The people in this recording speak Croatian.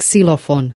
ksilofon